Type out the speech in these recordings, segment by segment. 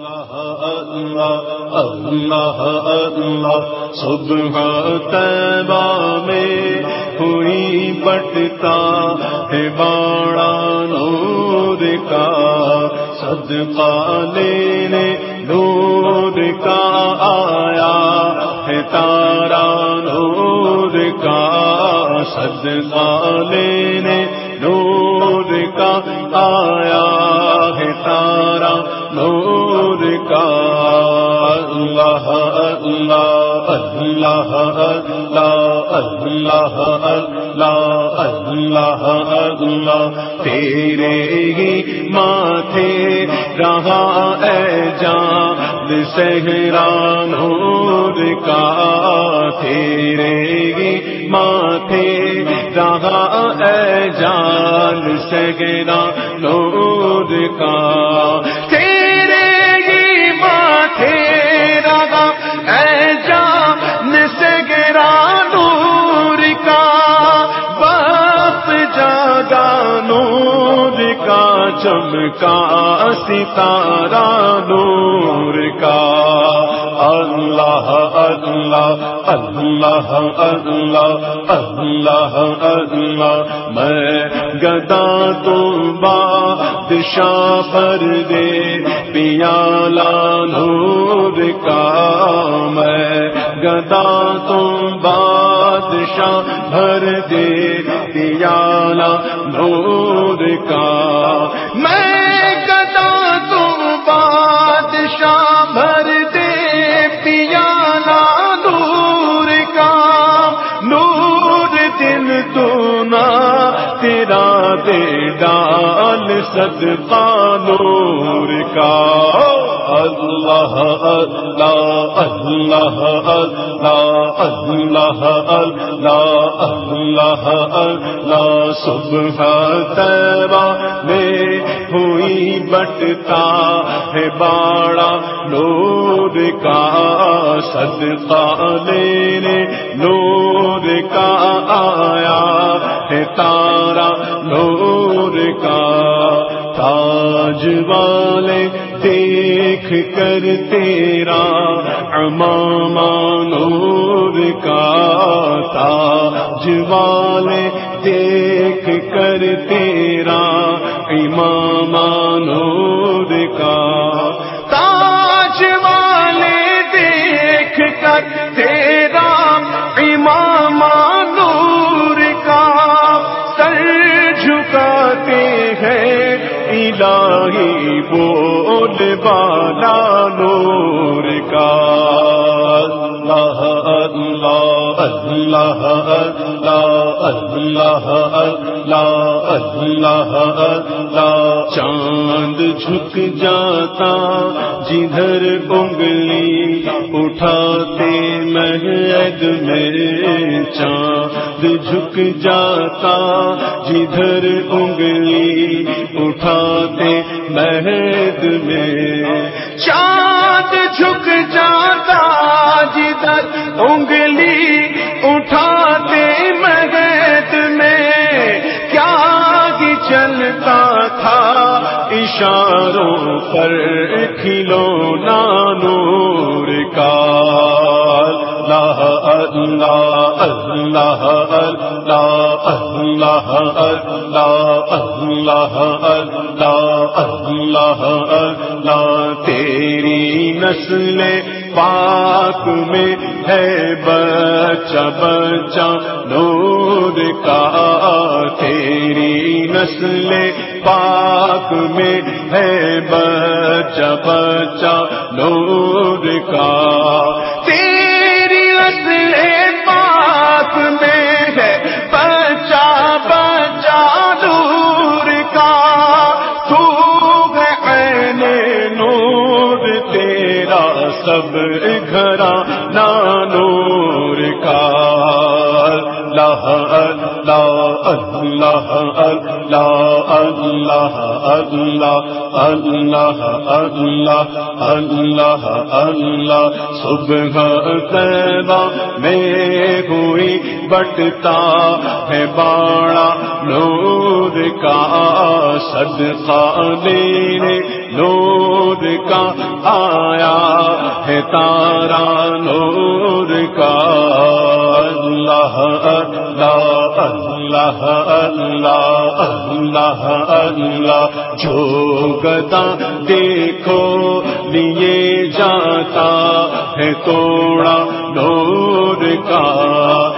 اللہ اللہ اللہ صبح تیبہ میں ہوئی بٹتا ہے باڑا نور کا، صدقہ لینے نور کا آیا ہے تارا نور کا، صدقہ لینے نور کا آیا ہے تارا نور کا اللہ اللہ اللہ اللہ اللہ اللہ اللہ اللہ تیرے ہی ماتھے رہا اے جان نور کا تیرے ہی ماتھے رہا اے جان سہرا نور نور کا چمکا ستارہ نور کا۔ اللہ اللہ اللہ اللہ اللہ اللہ۔ میں گدا تو بادشاہ پر دے، پیالہ نور کا۔ میں گدا تم بادشاہ بھر دے پیالہ نور کا۔ میں گدا تم بادشاہ بھر دے پیالہ نور کا۔ نور دل تو نا تیرا دے ڈال صدقہ نور کا۔ اللہ اللہ اللہ اللہ اللہ اللہ اللہ صبح تیبہ میں ہوئی بٹتا ہے باڑا نور کا صدقہ میرے نور کا آیا ہے تارا نور کا تاج والے تیر دیکھ کر تیرا امام نور کا تاج دیکھ کر تیرا امام نور الہی بول بالا نور کا۔ اللہ اللہ اللہ اللہ اللہ اللہ اللہ۔ چاند جھک جاتا، جدھر انگلی اٹھاتے مہد میں۔ چاند جھک جاتا، جدھر انگلی اٹھاتے مہد میں۔ چاند جھک جاتا جدھر انگلی اٹھاتے مہد میں۔ کیا ہی چلتا تھا؟ اشاروں پر کھلو نانور کا۔ اللہ اللہ اللہ اللہ اللہ اللہ اللہ اللہ اللہ اللہ تیری نسل پاک میں ہے بچہ بچہ نور کا، تیری نسل پاک میں ہے بچہ بچہ نور کا۔ سب گھرا نانور کا۔ اللہ اللہ اللہ اللہ اللہ اللہ اللہ اللہ اللہ اللہ۔ صبح تیرا میں ہوئی بٹتا ہے باڑا۔ نور کا صدقہ لینے، نور کا آیا ہے تارا، نور کا اللہ اللہ اللہ اللہ اللہ اللہ۔ جو گدا دیکھو، لیے جاتا ہے توڑا نور کا۔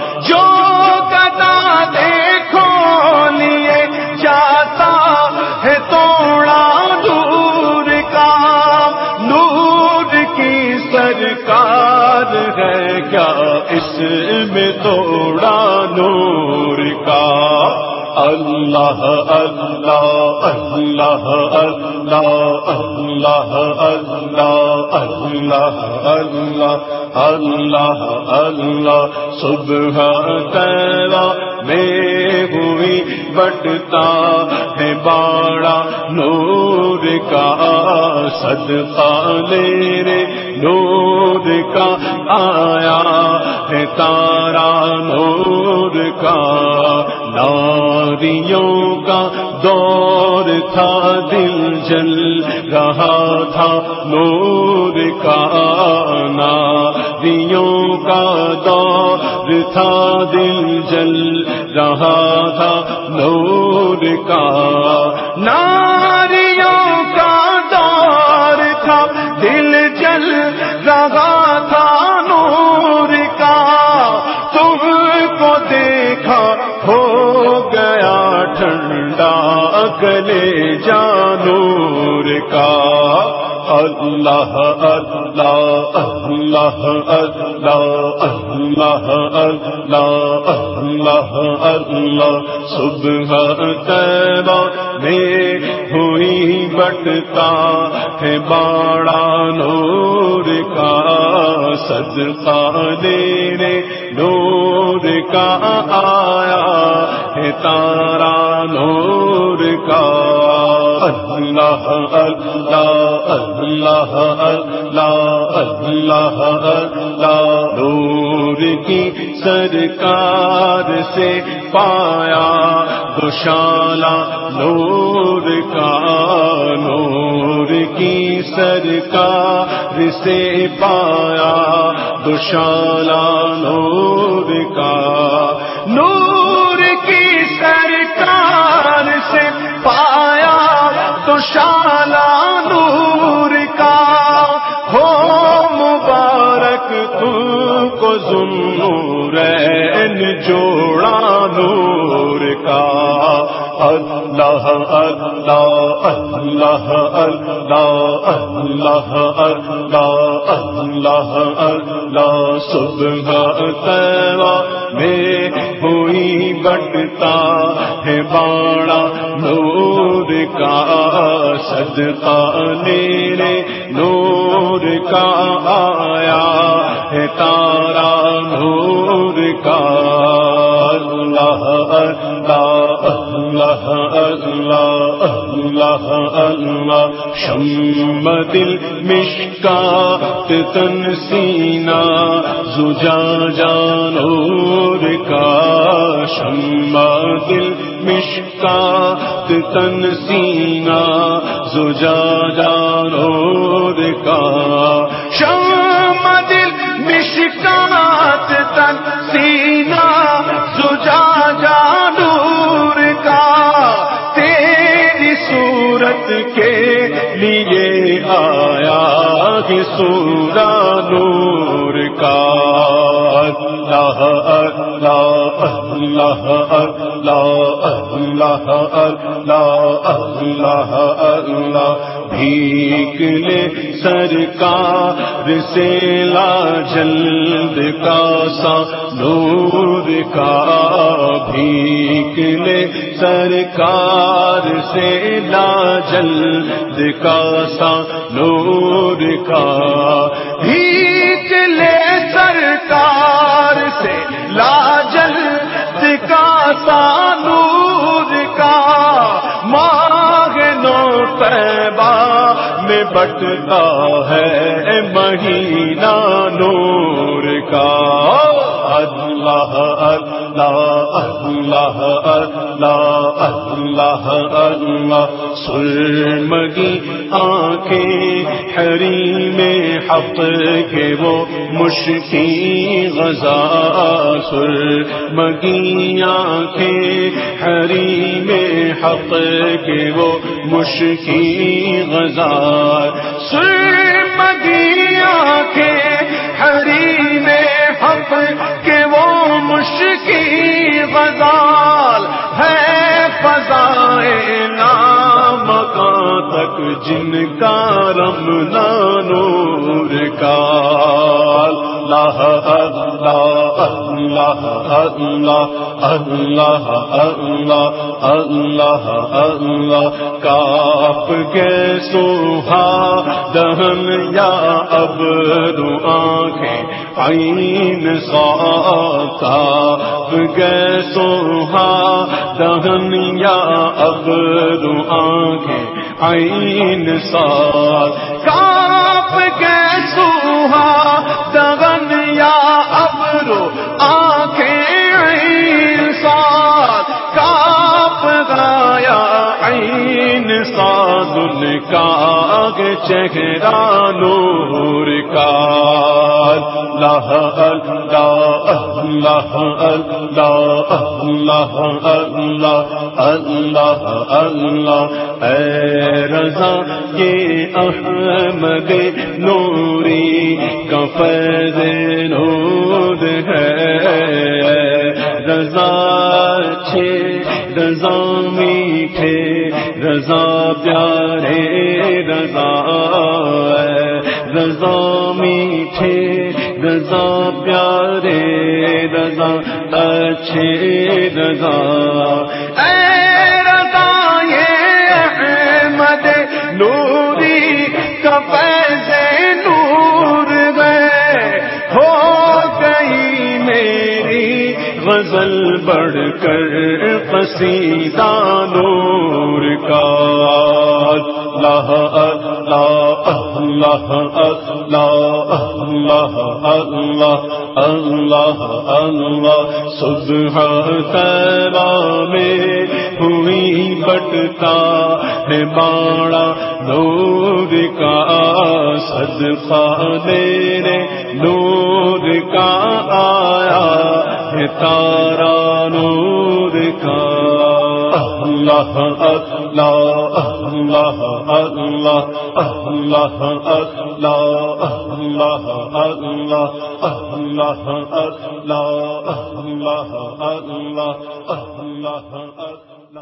میں توڑا نور کا۔ اللہ اللہ اللہ اللہ اللہ اللہ اللہ اللہ اللہ۔ اللہ صبح تیرا میں ہوئی بٹتا ہے باڑا نور کا۔ صدقہ میرے نور کا آیا ہے تارا نور کا۔ ناریوں کا دور تھا، دل جل رہا تھا نور کا۔ ناریوں کا دور تھا، دل جل رہا تھا نور کا۔ گلے جانور کا۔ اللہ اللہ اللہ اللہ اللہ اللہ اللہ اللہ صبح تیرا میں ہوئی بٹتا ہے باڑا نور کا۔ صدقہ دینے نور کا آیا ہے تارا نور کا۔ اللہ اللہ اللہ اللہ اللہ اللہ، نور کی سرکار سے پایا دشالا نور کا۔ نور کی سرکار سے پایا دشالا نور کا۔ شالا نور کا۔ ہو مبارک تم کو ظلم جوڑا نور کا۔ اللہ اللہ اللہ اللہ اللہ اللہ اللہ اللہ صبح تیرا میں ہوئی بٹتا ہے باڑا۔ کا صدقہ میرے نور کا اللہ شم دل مشکات تن سینا زجا جانور کا شم دل مشکات تن سینا زجا جانور کا سورا نور کا اللہ اللہ اللہ اللہ اللہ اللہ اللہ اللہ بھیک لے سرکار سے لا جلد کا سا نور کا بھیک لے سرکار سے لا جلد کا سا نور کا بھیک لے سرکار سے لا جلد کا سا نور کا ماہ نو تیبہ میں بٹتا ہے مہینہ نور کا۔ اللہ اللہ اللہ اللہ اللہ اللہ۔ سرمگی آنکھیں میں حق کے وہ مشکی غزا سر مگیاں کے ہری میں حق کے وہ مشکی غزا سر مگیاں کے ہری میں حق کے وہ مشکی غزال ہے فضائے نام تک جن کا رم نور کا اللہ اللہ اللہ اللہ اللہ اللہ اللہ اللہ کاپ کے سوہا دہن یا اب آنکھیں عین سا کاپ کے سوہا دہن یا اب آنکھیں عین سا کاپ کے سوہا دغن یا ابرو آنکھیں ساتھ کاپ گایا عین ساد کا چہرہ نور کا۔ اللہ اللہ اللہ اللہ اللہ اللہ اللہ اللہ اے رضا یہ احمد نوری کا فیض نور ہے رضا چھے رضا میٹھے، رضا پیارے، رضا رضا میٹھے رضا پیارے رضا اچھے رضا۔ غزل بڑھ کر قصیدہ نور کا اللہ اللہ اللہ اللہ اللہ اللہ اللہ اللہ صبح تیرا میں ہوئی بٹتا ہے باڑا نور کا صدقہ میرے نور کا تارا نور کا اللہ اللہ اللہ اللہ اللہ اللہ اللہ اللہ اللہ اللہ اللہ اللہ اللہ